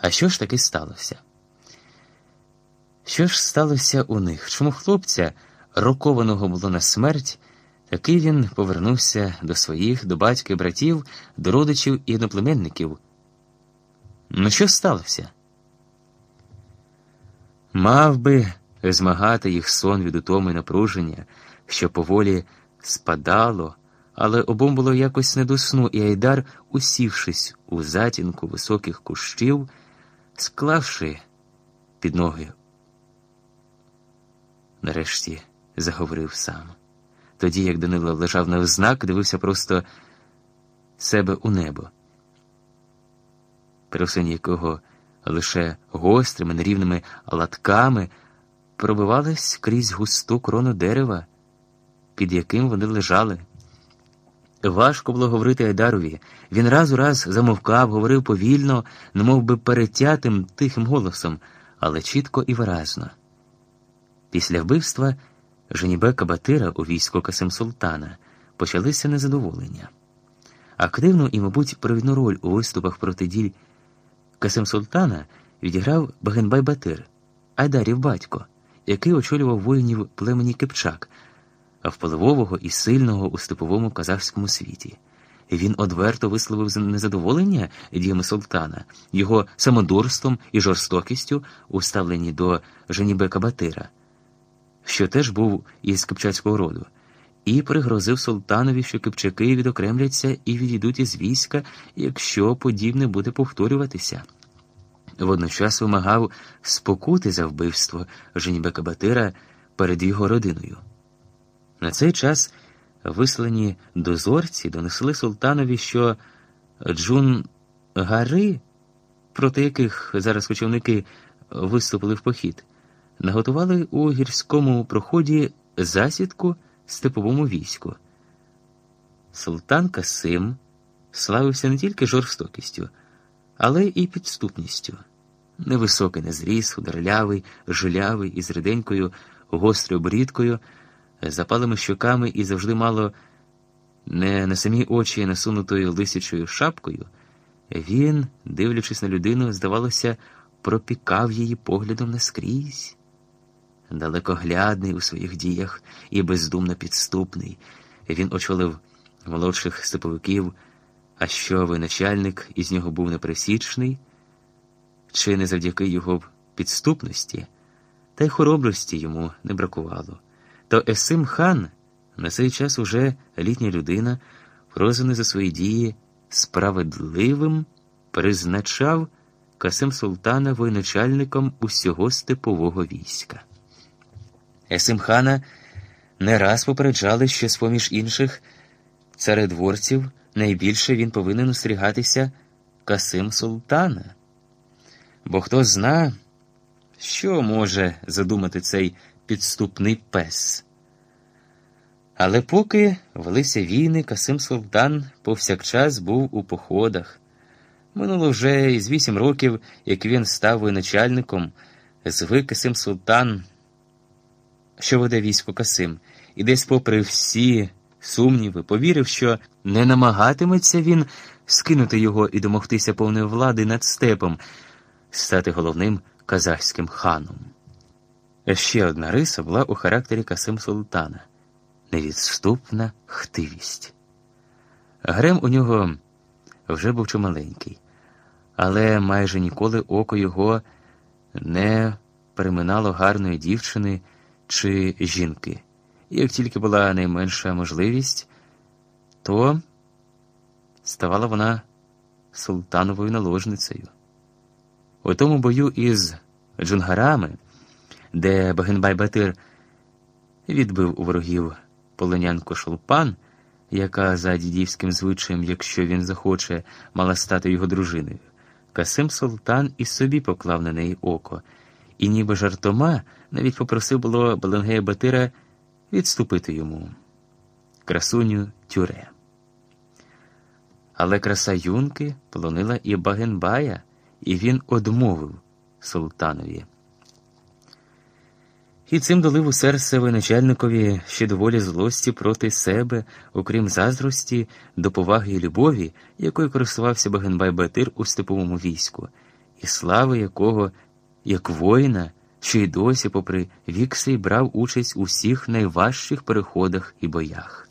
А що ж таки сталося? Що ж сталося у них? Чому хлопця, рокованого було на смерть, такий він повернувся до своїх, до батька і братів, до родичів і одноплеменників? Ну, що сталося? Мав би змагати їх сон від утоми напруження, що поволі спадало, але обом було якось не до сну, і Айдар, усівшись у затінку високих кущів, склавши під ноги, нарешті заговорив сам. Тоді, як Данило лежав на знак, дивився просто себе у небо, пересень якого лише гострими нерівними латками пробивались крізь густу крону дерева, під яким вони лежали. Важко було говорити Айдарові. Він раз у раз замовкав, говорив повільно, немов би перетятим тихим голосом, але чітко і виразно. Після вбивства Женібека Батира у війську Касим Султана почалися незадоволення. Активну і, мабуть, провідну роль у виступах проти діль Касим Султана відіграв Багенбай Батир, Айдарів батько, який очолював воїнів племені Кипчак впливового і сильного у степовому казахському світі. Він одверто висловив незадоволення діями султана, його самодурством і жорстокістю у ставленні до Женібека Батира, що теж був із кипчацького роду, і пригрозив султанові, що кипчаки відокремляться і відійдуть із війська, якщо подібне буде повторюватися. Водночас вимагав спокути за вбивство Женібека Батира перед його родиною. На цей час вислані дозорці донесли султанові, що Джун-Гари, проти яких зараз кочівники виступили в похід, наготували у гірському проході засідку степовому війську. Султан Касим славився не тільки жорстокістю, але і підступністю. Невисокий на зріс, худорлявий, жилявий із реденькою гострою борідкою – запалими щоками і завжди мало не на самі очі насунутою лисячою шапкою, він, дивлячись на людину, здавалося, пропікав її поглядом наскрізь. Далекоглядний у своїх діях і бездумно підступний, він очолив молодших степовиків, а що начальник із нього був непересічний, чи не завдяки його підступності, та й хоробрості йому не бракувало то Есим хан на цей час уже літня людина, прозваний за свої дії справедливим, призначав Касим Султана воєначальником усього степового війська. Есим хана не раз попереджали, що з поміж інших царедворців найбільше він повинен остерігатися Касим Султана. Бо хто зна, що може задумати цей підступний пес. Але поки велися війни, Касим Султан повсякчас був у походах. Минуло вже із вісім років, як він став воєначальником, звик Касим Султан, що веде військо Касим, і десь, попри всі сумніви, повірив, що не намагатиметься він скинути його і домогтися повної влади над степом, стати головним казахським ханом. Ще одна риса була у характері Касим Султана невідступна хтивість. Грем у нього вже був чималенький, але майже ніколи око його не переминало гарної дівчини чи жінки. І як тільки була найменша можливість, то ставала вона султановою наложницею. У тому бою із джунгарами де Багенбай Батир відбив у ворогів полонянку Шолпан, яка за дідівським звичаєм, якщо він захоче, мала стати його дружиною. Касим Султан і собі поклав на неї око, і, ніби жартома, навіть попросив було Баленгея Батира відступити йому, красуню тюре. Але краса юнки полонила і Багенбая, і він одмовив султанові. І цим долив у серце воєначальникові ще доволі злості проти себе, окрім заздрості, до поваги і любові, якою користувався Багенбай Батир у степовому війську, і слави якого, як воїна, що й досі, попри вікси, брав участь у всіх найважчих переходах і боях.